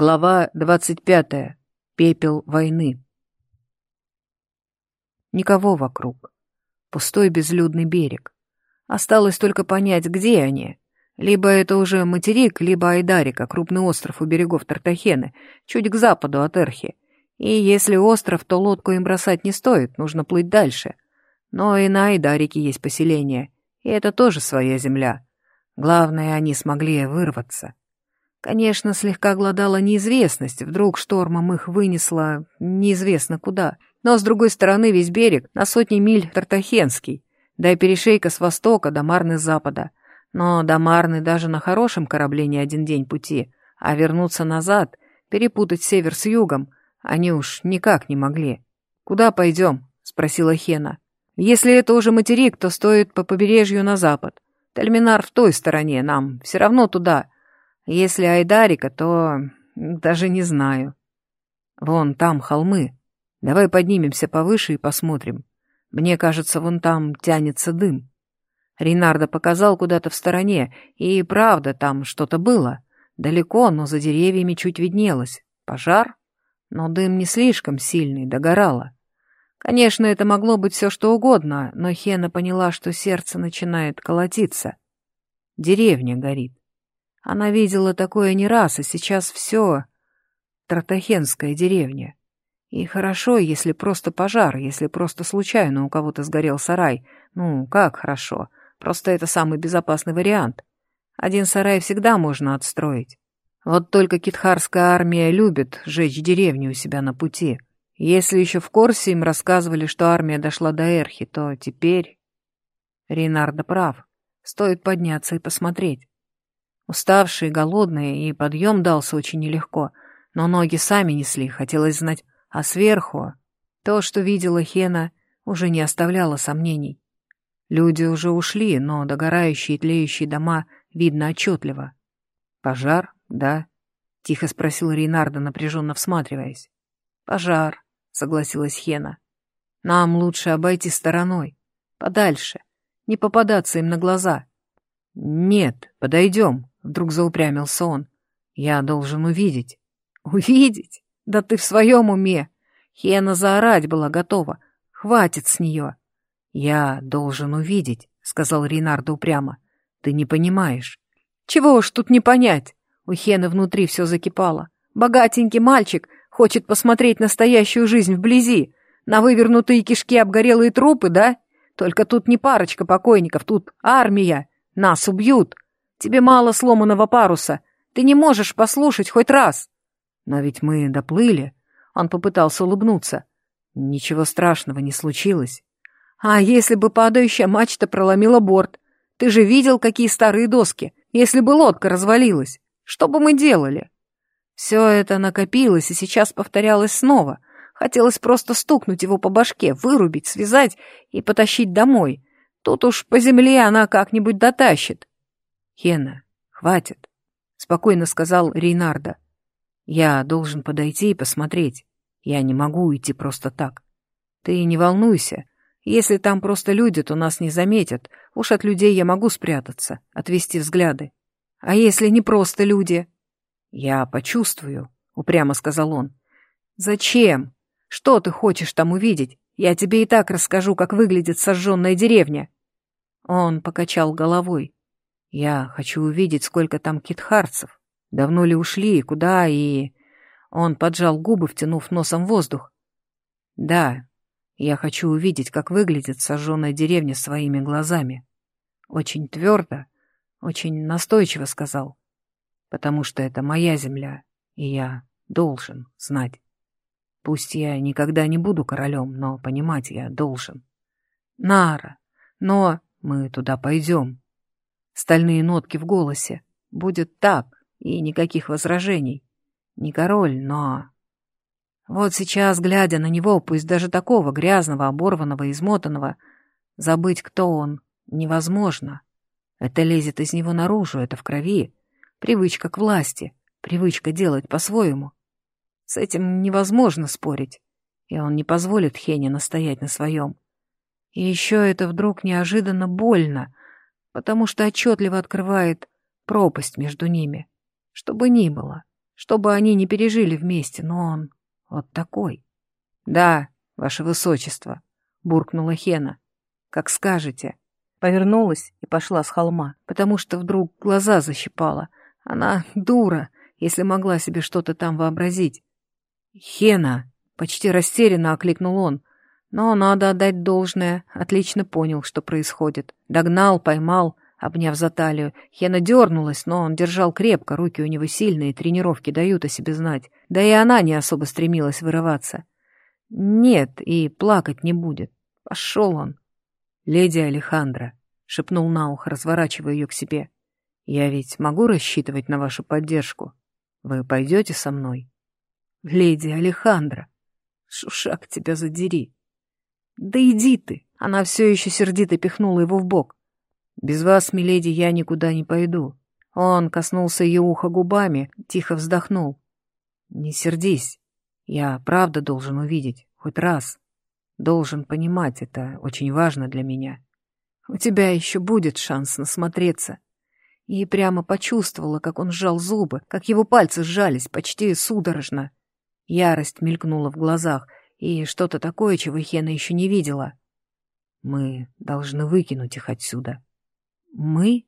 Глава двадцать пятая. Пепел войны. Никого вокруг. Пустой безлюдный берег. Осталось только понять, где они. Либо это уже материк, либо Айдарика, крупный остров у берегов Тартахены, чуть к западу от Эрхи. И если остров, то лодку им бросать не стоит, нужно плыть дальше. Но и на Айдарике есть поселение, и это тоже своя земля. Главное, они смогли вырваться. Конечно, слегка глодала неизвестность, вдруг штормом их вынесло неизвестно куда. Но, с другой стороны, весь берег на сотни миль Тартахенский, да и перешейка с востока до Марны с запада. Но до Марны даже на хорошем корабле не один день пути, а вернуться назад, перепутать север с югом, они уж никак не могли. «Куда пойдем?» — спросила Хена. «Если это уже материк, то стоит по побережью на запад. Тальминар в той стороне, нам все равно туда». Если Айдарика, то даже не знаю. Вон там холмы. Давай поднимемся повыше и посмотрим. Мне кажется, вон там тянется дым. Ринардо показал куда-то в стороне, и правда, там что-то было. Далеко, но за деревьями чуть виднелось. Пожар? Но дым не слишком сильный, догорало. Конечно, это могло быть все что угодно, но Хена поняла, что сердце начинает колотиться. Деревня горит. Она видела такое не раз, и сейчас все... Тартахенская деревня. И хорошо, если просто пожар, если просто случайно у кого-то сгорел сарай. Ну, как хорошо. Просто это самый безопасный вариант. Один сарай всегда можно отстроить. Вот только китхарская армия любит жечь деревню у себя на пути. Если еще в Корсе им рассказывали, что армия дошла до Эрхи, то теперь... Рейнардо прав. Стоит подняться и посмотреть. Уставшие, голодные, и подъем дался очень нелегко, но ноги сами несли, хотелось знать, а сверху... То, что видела Хена, уже не оставляло сомнений. Люди уже ушли, но догорающие и тлеющие дома видно отчетливо. «Пожар, да?» — тихо спросил Рейнарда, напряженно всматриваясь. «Пожар», — согласилась Хена. «Нам лучше обойти стороной, подальше, не попадаться им на глаза». «Нет, подойдем», Вдруг заупрямился он. Я должен увидеть. Увидеть? Да ты в своем уме. Хена заорать была готова. Хватит с нее. Я должен увидеть, сказал Ринардо упрямо. Ты не понимаешь. Чего уж тут не понять? У Хены внутри все закипало. Богатенький мальчик хочет посмотреть настоящую жизнь вблизи. На вывернутые кишки обгорелые трупы, да? Только тут не парочка покойников, тут армия. Нас убьют. Тебе мало сломанного паруса. Ты не можешь послушать хоть раз. Но ведь мы доплыли. Он попытался улыбнуться. Ничего страшного не случилось. А если бы падающая мачта проломила борт? Ты же видел, какие старые доски. Если бы лодка развалилась, что бы мы делали? Все это накопилось и сейчас повторялось снова. Хотелось просто стукнуть его по башке, вырубить, связать и потащить домой. Тут уж по земле она как-нибудь дотащит. «Хена, хватит», — спокойно сказал Рейнарда. «Я должен подойти и посмотреть. Я не могу уйти просто так. Ты не волнуйся. Если там просто люди, то нас не заметят. Уж от людей я могу спрятаться, отвести взгляды. А если не просто люди?» «Я почувствую», — упрямо сказал он. «Зачем? Что ты хочешь там увидеть? Я тебе и так расскажу, как выглядит сожженная деревня». Он покачал головой. Я хочу увидеть, сколько там китхарцев. Давно ли ушли, куда и... Он поджал губы, втянув носом воздух. Да, я хочу увидеть, как выглядит сожженная деревня своими глазами. Очень твердо, очень настойчиво сказал. Потому что это моя земля, и я должен знать. Пусть я никогда не буду королем, но понимать я должен. Нара, но мы туда пойдем, Стальные нотки в голосе. Будет так, и никаких возражений. Не король, но... Вот сейчас, глядя на него, пусть даже такого грязного, оборванного, измотанного, забыть, кто он, невозможно. Это лезет из него наружу, это в крови. Привычка к власти, привычка делать по-своему. С этим невозможно спорить, и он не позволит Хене настоять на своем. И еще это вдруг неожиданно больно, потому что отчетливо открывает пропасть между ними. Что бы ни было, Чтобы они не пережили вместе, но он вот такой. Да, ваше высочество, буркнула Хена. Как скажете. Повернулась и пошла с холма, потому что вдруг глаза защипала. Она дура, если могла себе что-то там вообразить. «Хена!» — почти растерянно окликнул он. Но надо отдать должное, отлично понял, что происходит. Догнал, поймал, обняв за талию. Хена дернулась, но он держал крепко, руки у него сильные, тренировки дают о себе знать. Да и она не особо стремилась вырываться. Нет, и плакать не будет. Пошел он. «Леди Алехандра», — шепнул на ухо, разворачивая ее к себе, — «я ведь могу рассчитывать на вашу поддержку? Вы пойдете со мной?» «Леди Алехандра, шушак тебя задери!» «Да иди ты!» — она все еще сердито пихнула его в бок. «Без вас, миледи, я никуда не пойду». Он коснулся ее уха губами, тихо вздохнул. «Не сердись. Я правда должен увидеть, хоть раз. Должен понимать, это очень важно для меня. У тебя еще будет шанс насмотреться. И прямо почувствовала, как он сжал зубы, как его пальцы сжались почти судорожно. Ярость мелькнула в глазах, и что-то такое, чего Хена еще не видела. Мы должны выкинуть их отсюда. Мы?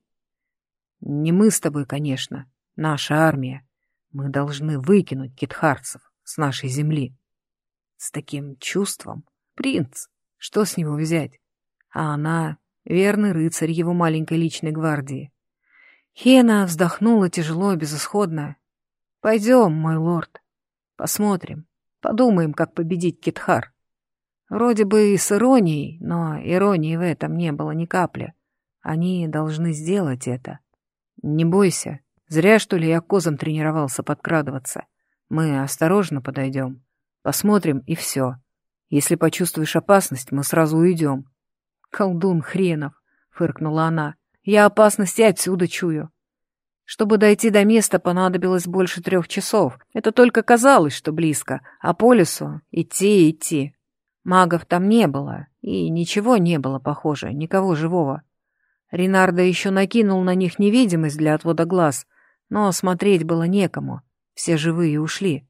Не мы с тобой, конечно, наша армия. Мы должны выкинуть китхарцев с нашей земли. С таким чувством, Принц, что с него взять? А она — верный рыцарь его маленькой личной гвардии. Хена вздохнула тяжело и безысходно. «Пойдем, мой лорд. Посмотрим. Подумаем, как победить Китхар». Вроде бы и с иронией, но иронии в этом не было ни капли. Они должны сделать это. Не бойся. Зря, что ли, я козам тренировался подкрадываться. Мы осторожно подойдем. Посмотрим, и все. Если почувствуешь опасность, мы сразу уйдем. Колдун хренов, фыркнула она. Я опасности отсюда чую. Чтобы дойти до места, понадобилось больше трех часов. Это только казалось, что близко, а по лесу идти и идти. Магов там не было, и ничего не было похоже, никого живого. Ренардо еще накинул на них невидимость для отвода глаз, но смотреть было некому, все живые ушли.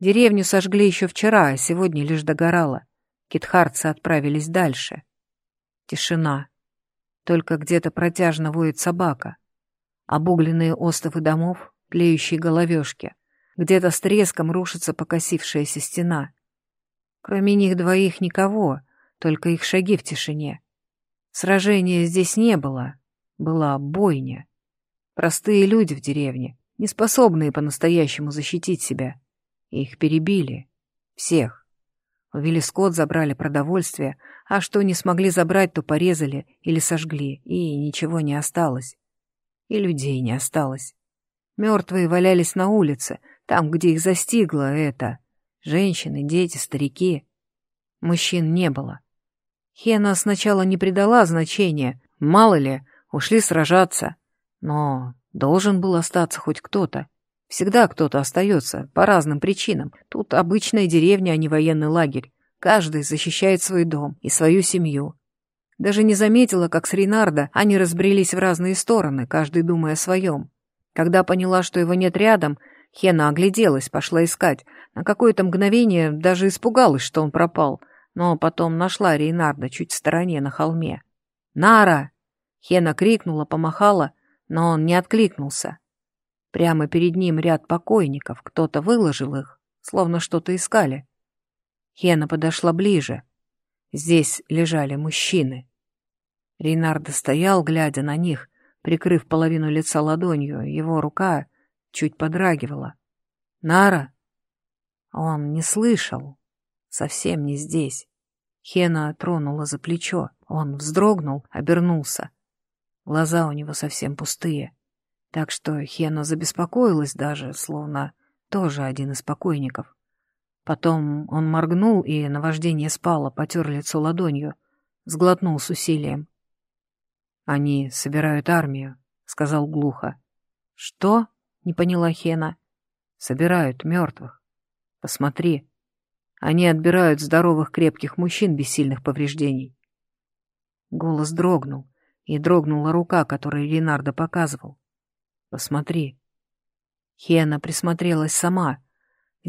Деревню сожгли еще вчера, а сегодня лишь догорало. Китхарцы отправились дальше. Тишина. Только где-то протяжно воет собака. Обугленные остовы домов, тлеющие головешки. Где-то с треском рушится покосившаяся стена. Кроме них двоих никого, только их шаги в тишине. Сражения здесь не было, была бойня. Простые люди в деревне, не способные по-настоящему защитить себя. Их перебили. Всех. Увели скот, забрали продовольствие, а что не смогли забрать, то порезали или сожгли, и ничего не осталось. И людей не осталось. Мертвые валялись на улице, там, где их застигло это. Женщины, дети, старики. Мужчин не было. Хена сначала не придала значения, мало ли, ушли сражаться. Но должен был остаться хоть кто-то. Всегда кто-то остается, по разным причинам. Тут обычная деревня, а не военный лагерь. Каждый защищает свой дом и свою семью. Даже не заметила, как с Рейнардо они разбрелись в разные стороны, каждый думая о своем. Когда поняла, что его нет рядом, Хена огляделась, пошла искать. На какое-то мгновение даже испугалась, что он пропал, но потом нашла Рейнарда чуть в стороне на холме. «Нара!» Хена крикнула, помахала, но он не откликнулся. Прямо перед ним ряд покойников, кто-то выложил их, словно что-то искали. Хена подошла ближе. Здесь лежали мужчины. Рейнардо стоял, глядя на них, прикрыв половину лица ладонью, его рука чуть подрагивала. «Нара?» Он не слышал, совсем не здесь. Хена тронула за плечо, он вздрогнул, обернулся. Глаза у него совсем пустые. Так что Хена забеспокоилась даже, словно тоже один из покойников. Потом он моргнул, и наваждение спало, потер лицо ладонью, сглотнул с усилием. «Они собирают армию», — сказал глухо. «Что?» — не поняла Хена. «Собирают мертвых. Посмотри. Они отбирают здоровых крепких мужчин без сильных повреждений». Голос дрогнул, и дрогнула рука, которой Ренардо показывал. Посмотри. Хена присмотрелась сама.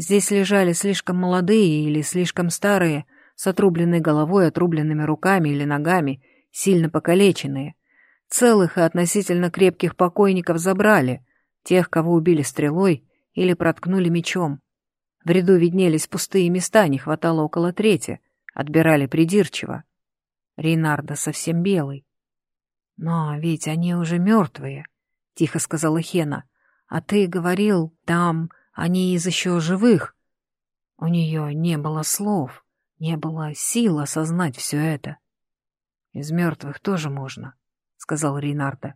Здесь лежали слишком молодые или слишком старые, с отрубленной головой, отрубленными руками или ногами, сильно покалеченные. Целых и относительно крепких покойников забрали, тех, кого убили стрелой или проткнули мечом. В ряду виднелись пустые места, не хватало около трети, отбирали придирчиво. Рейнарда совсем белый. «Но ведь они уже мертвые», — тихо сказала Хена. «А ты говорил, там они из еще живых». У нее не было слов, не было сил осознать все это. «Из мертвых тоже можно», — сказал Рейнарда.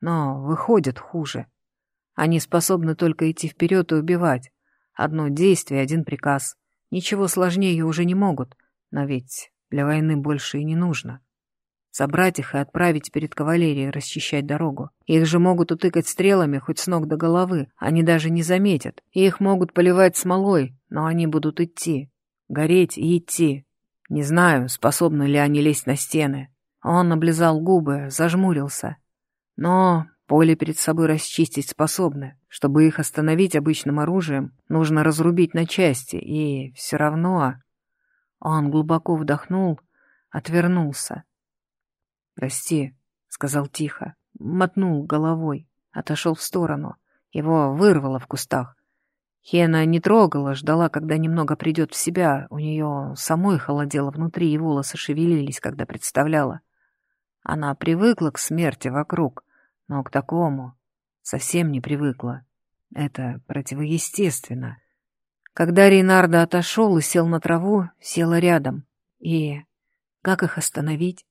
«Но выходит хуже. Они способны только идти вперед и убивать. Одно действие, один приказ. Ничего сложнее уже не могут, но ведь для войны больше и не нужно. Собрать их и отправить перед кавалерией расчищать дорогу. Их же могут утыкать стрелами хоть с ног до головы, они даже не заметят. их могут поливать смолой, но они будут идти. Гореть и идти. Не знаю, способны ли они лезть на стены. Он облизал губы, зажмурился. Но поле перед собой расчистить способны. Чтобы их остановить обычным оружием, нужно разрубить на части, и все равно... Он глубоко вдохнул, отвернулся. «Прости», — сказал тихо, мотнул головой, отошел в сторону. Его вырвало в кустах. Хена не трогала, ждала, когда немного придет в себя. У нее самой холодело внутри, и волосы шевелились, когда представляла. Она привыкла к смерти вокруг, но к такому совсем не привыкла. Это противоестественно. Когда Рейнардо отошел и сел на траву, села рядом. И как их остановить?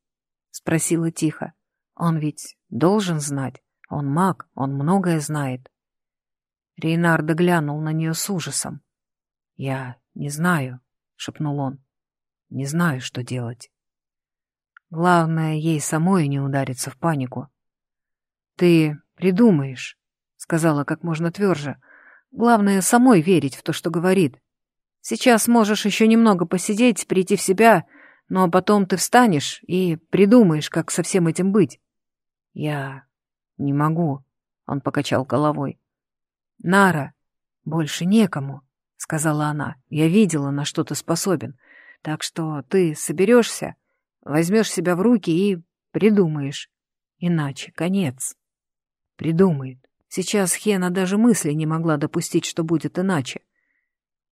Спросила тихо. Он ведь должен знать. Он маг, он многое знает. Рейнардо глянул на нее с ужасом. «Я не знаю», — шепнул он. «Не знаю, что делать». Главное, ей самой не удариться в панику. «Ты придумаешь», — сказала как можно тверже. «Главное, самой верить в то, что говорит. Сейчас можешь еще немного посидеть, прийти в себя, но потом ты встанешь и придумаешь, как со всем этим быть». «Я не могу», — он покачал головой. «Нара, больше некому», — сказала она. «Я видела, на что ты способен. Так что ты соберешься, возьмешь себя в руки и придумаешь. Иначе конец». Придумает. Сейчас Хена даже мысли не могла допустить, что будет иначе.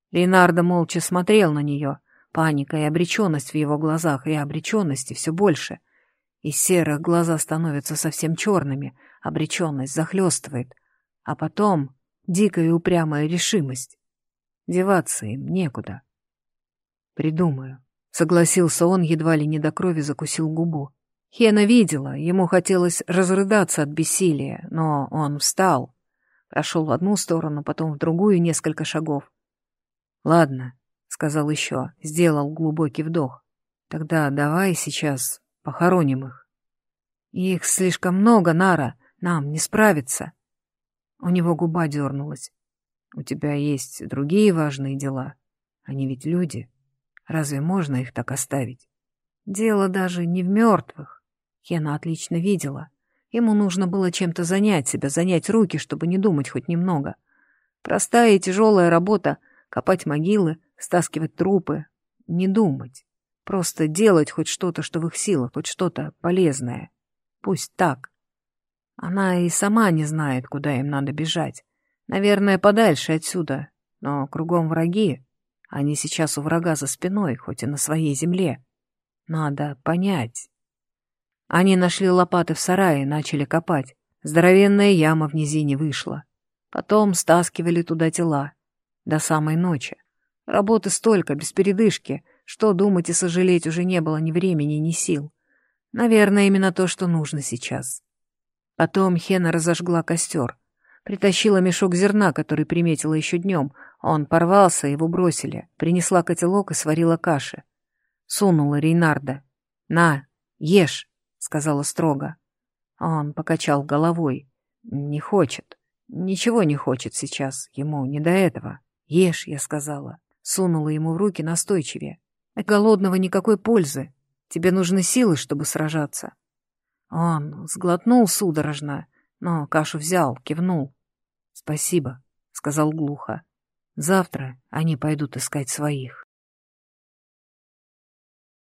Леонардо молча смотрел на нее. Паника и обреченность в его глазах, и обреченности все больше. Из серых глаза становятся совсем черными, обреченность захлестывает. А потом дикая и упрямая решимость. Деваться им некуда. «Придумаю», — согласился он, едва ли не до крови закусил губу. Хена видела, ему хотелось разрыдаться от бессилия, но он встал. Прошел в одну сторону, потом в другую несколько шагов. «Ладно», — сказал еще, сделал глубокий вдох. «Тогда давай сейчас похороним их». «Их слишком много, Нара, нам не справиться». У него губа дернулась. «У тебя есть другие важные дела. Они ведь люди. Разве можно их так оставить?» «Дело даже не в мертвых. Хена отлично видела. Ему нужно было чем-то занять себя, занять руки, чтобы не думать хоть немного. Простая и тяжелая работа — копать могилы, стаскивать трупы. Не думать. Просто делать хоть что-то, что в их силах, хоть что-то полезное. Пусть так. Она и сама не знает, куда им надо бежать. Наверное, подальше отсюда. Но кругом враги. Они сейчас у врага за спиной, хоть и на своей земле. Надо понять. Они нашли лопаты в сарае и начали копать. Здоровенная яма в низине вышла. Потом стаскивали туда тела. До самой ночи. Работы столько, без передышки, что думать и сожалеть уже не было ни времени, ни сил. Наверное, именно то, что нужно сейчас. Потом Хена разожгла костер. Притащила мешок зерна, который приметила еще днем. Он порвался, его бросили. Принесла котелок и сварила каши. Сунула Рейнарда. «На, ешь!» сказала строго. Он покачал головой. Не хочет. Ничего не хочет сейчас. Ему не до этого. Ешь, я сказала. Сунула ему в руки настойчивее. От голодного никакой пользы. Тебе нужны силы, чтобы сражаться. Он сглотнул судорожно, но кашу взял, кивнул. «Спасибо», — сказал глухо. «Завтра они пойдут искать своих».